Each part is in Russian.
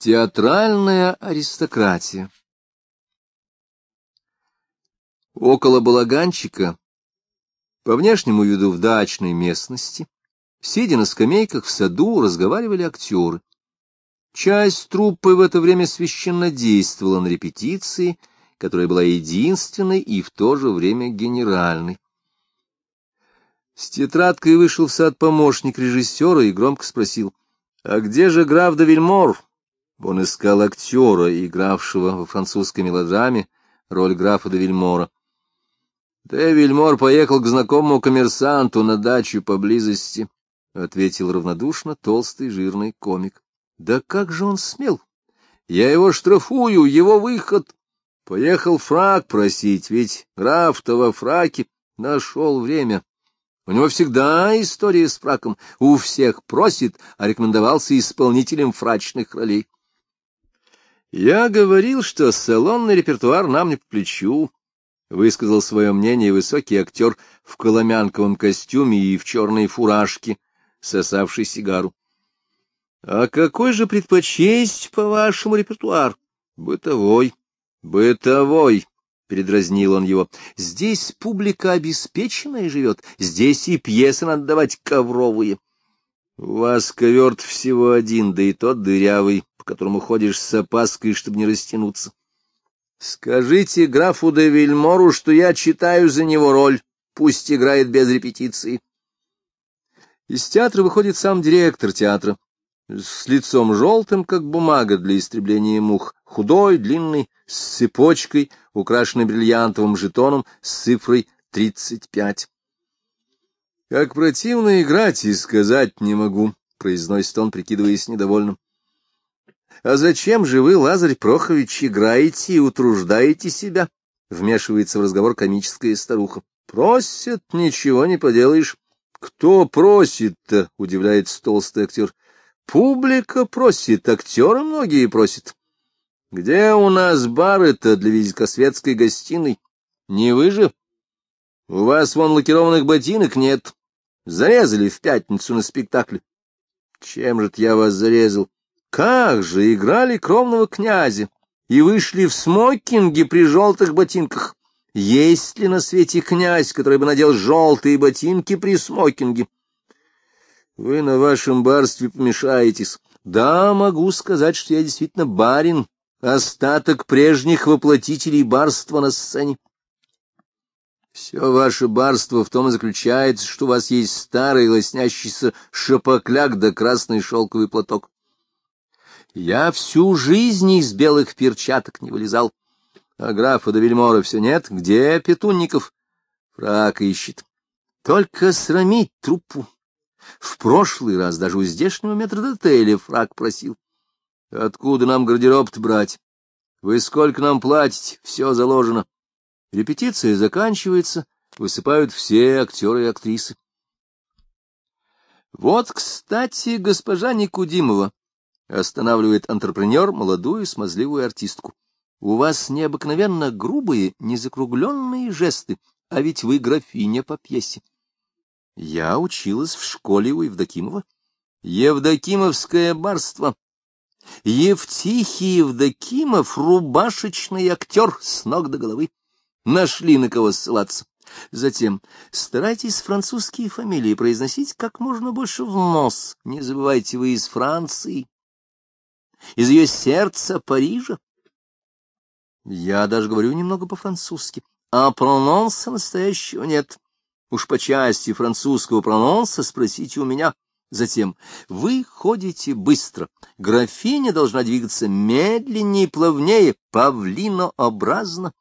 Театральная аристократия Около балаганчика, по внешнему виду в дачной местности, сидя на скамейках в саду, разговаривали актеры. Часть труппы в это время священно действовала на репетиции, которая была единственной и в то же время генеральной. С тетрадкой вышел в сад помощник режиссера и громко спросил, «А где же граф де Вильмор?» Он искал актера, игравшего во французской мелодраме роль графа де Вильмора. Де Вильмор поехал к знакомому коммерсанту на дачу поблизости, — ответил равнодушно толстый жирный комик. — Да как же он смел? Я его штрафую, его выход. Поехал фраг просить, ведь граф-то во фраке нашел время. У него всегда история с фраком. У всех просит, а рекомендовался исполнителем фрачных ролей. Я говорил, что салонный репертуар нам не по плечу, — высказал свое мнение высокий актер в коломянковом костюме и в черной фуражке, сосавший сигару. — А какой же предпочесть, по-вашему, репертуар? — Бытовой. — Бытовой, — передразнил он его. — Здесь публика обеспеченная живет, здесь и пьесы надо давать ковровые. — У вас ковер всего один, да и тот дырявый, которому ходишь с опаской, чтобы не растянуться. Скажите графу де Вильмору, что я читаю за него роль, пусть играет без репетиции. Из театра выходит сам директор театра, с лицом желтым, как бумага для истребления мух, худой, длинный, с цепочкой, украшенной бриллиантовым жетоном с цифрой тридцать пять. Как противно играть и сказать не могу, — произносит он, прикидываясь недовольным. А зачем же вы, Лазарь Прохович, играете и утруждаете себя? Вмешивается в разговор комическая старуха. Просят, ничего не поделаешь. Кто просит-то? Удивляется толстый актер. Публика просит, актеры многие просят. Где у нас бары-то для великосветской гостиной? Не вы же? У вас вон лакированных ботинок нет. Зарезали в пятницу на спектакле. Чем же я вас зарезал? Как же играли кровного князя и вышли в смокинге при желтых ботинках. Есть ли на свете князь, который бы надел желтые ботинки при смокинге? Вы на вашем барстве помешаетесь. Да, могу сказать, что я действительно барин, остаток прежних воплотителей барства на сцене. Все ваше барство в том и заключается, что у вас есть старый лоснящийся шапокляк да красный шелковый платок. Я всю жизнь из белых перчаток не вылезал. А графа до Вельмора все нет. Где Петунников? Фрак ищет. Только срамить труппу. В прошлый раз даже у здешнего метрдотеля фрак просил. Откуда нам гардероб-то брать? Вы сколько нам платите? Все заложено. Репетиция заканчивается, высыпают все актеры и актрисы. Вот, кстати, госпожа Никудимова Останавливает антрепренер молодую смазливую артистку. У вас необыкновенно грубые, незакругленные жесты, а ведь вы графиня по пьесе. Я училась в школе у Евдокимова. Евдокимовское барство. Евтихий Евдокимов — рубашечный актер с ног до головы. Нашли на кого ссылаться. Затем старайтесь французские фамилии произносить как можно больше в нос. Не забывайте, вы из Франции из ее сердца Парижа. Я даже говорю немного по-французски, а прононса настоящего нет. Уж по части французского прононса спросите у меня. Затем, вы ходите быстро, графиня должна двигаться медленнее и плавнее, павлинообразно.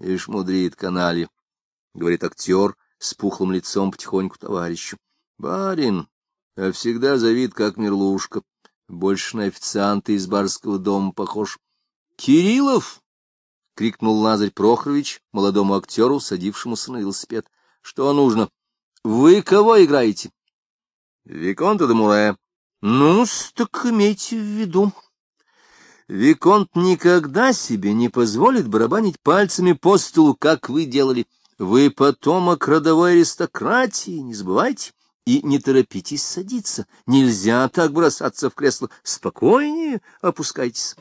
Ишь мудрит каналья, — говорит актер с пухлым лицом потихоньку товарищу. Барин, а всегда завид, как мерлушка. Больше на официанта из барского дома похож. — Кириллов! — крикнул Лазарь Прохорович молодому актеру, садившемуся на велосипед. — Что нужно? — Вы кого играете? — Виконта де Муре. — Ну, так имейте в виду. Виконт никогда себе не позволит барабанить пальцами по столу, как вы делали. Вы потомок родовой аристократии, не забывайте. И не торопитесь садиться. Нельзя так бросаться в кресло. Спокойнее опускайтесь.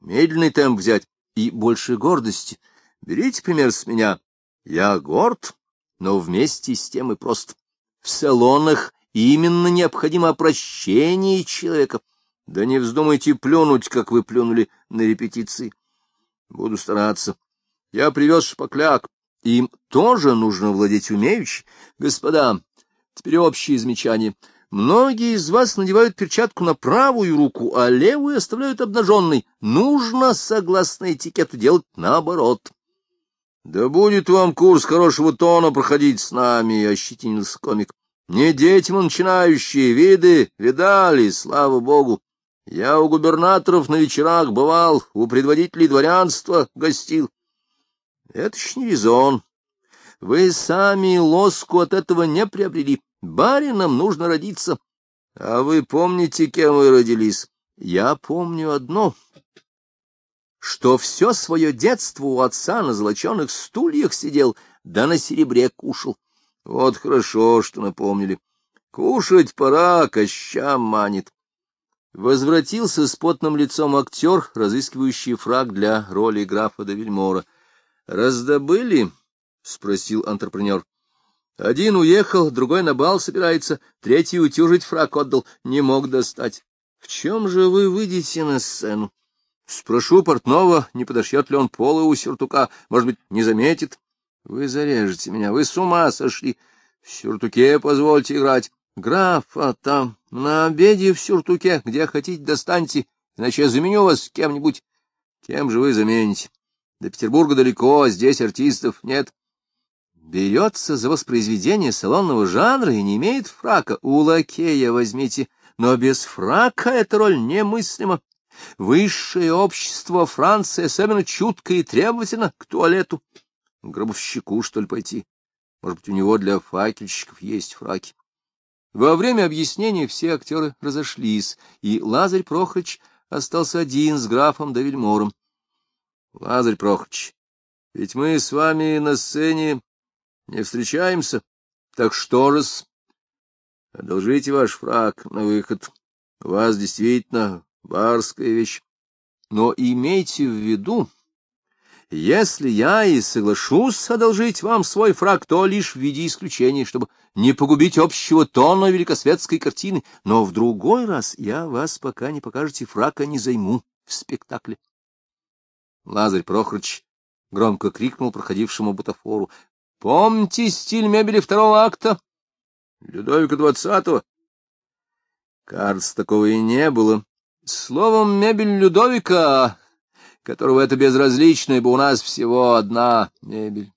Медленный темп взять и больше гордости. Берите пример с меня. Я горд, но вместе с тем и прост. В салонах именно необходимо опрощение человека. Да не вздумайте плюнуть, как вы плюнули на репетиции. Буду стараться. Я привез шпакляк. Им тоже нужно владеть умеючи. Господа, теперь общее замечание. Многие из вас надевают перчатку на правую руку, а левую оставляют обнаженной. Нужно, согласно этикету, делать наоборот. — Да будет вам курс хорошего тона проходить с нами, — ощетинился комик. — Не дети мы начинающие, виды видали, слава богу. Я у губернаторов на вечерах бывал, у предводителей дворянства гостил. Это ж не резон. Вы сами лоску от этого не приобрели. Барином нужно родиться. А вы помните, кем вы родились? Я помню одно, что все свое детство у отца на золоченых стульях сидел, да на серебре кушал. Вот хорошо, что напомнили. Кушать пора, кощам манит. Возвратился с потным лицом актер, разыскивающий фраг для роли графа де Вильмора. — Раздобыли? — спросил антрепренер. — Один уехал, другой на бал собирается, третий утюжить фраг отдал, не мог достать. — В чем же вы выйдете на сцену? Спрошу портного, не подошьет ли он полы у сюртука, может быть, не заметит. Вы зарежете меня, вы с ума сошли. В сюртуке позвольте играть. Графа там, на обеде в сюртуке, где хотите, достаньте, иначе я заменю вас кем-нибудь. Кем же вы замените? До Петербурга далеко, здесь артистов нет. Берется за воспроизведение салонного жанра и не имеет фрака. У лакея возьмите, но без фрака эта роль немыслима. Высшее общество Франции особенно чутко и требовательно к туалету. Гробовщику, что ли, пойти? Может быть, у него для факельщиков есть фраки. Во время объяснения все актеры разошлись, и Лазарь Прохорыч остался один с графом Давильмором. — Лазарь Прохорыч, ведь мы с вами на сцене не встречаемся, так что -с? Одолжите ваш фраг на выход. У вас действительно барская вещь. Но имейте в виду, если я и соглашусь одолжить вам свой фраг, то лишь в виде исключения, чтобы не погубить общего тона великосветской картины, но в другой раз я вас, пока не покажете фрака, не займу в спектакле. Лазарь Прохорыч громко крикнул проходившему бутафору. — Помните стиль мебели второго акта? Людовика двадцатого? Кажется, такого и не было. Словом, мебель Людовика которого это безразлично, ибо у нас всего одна мебель.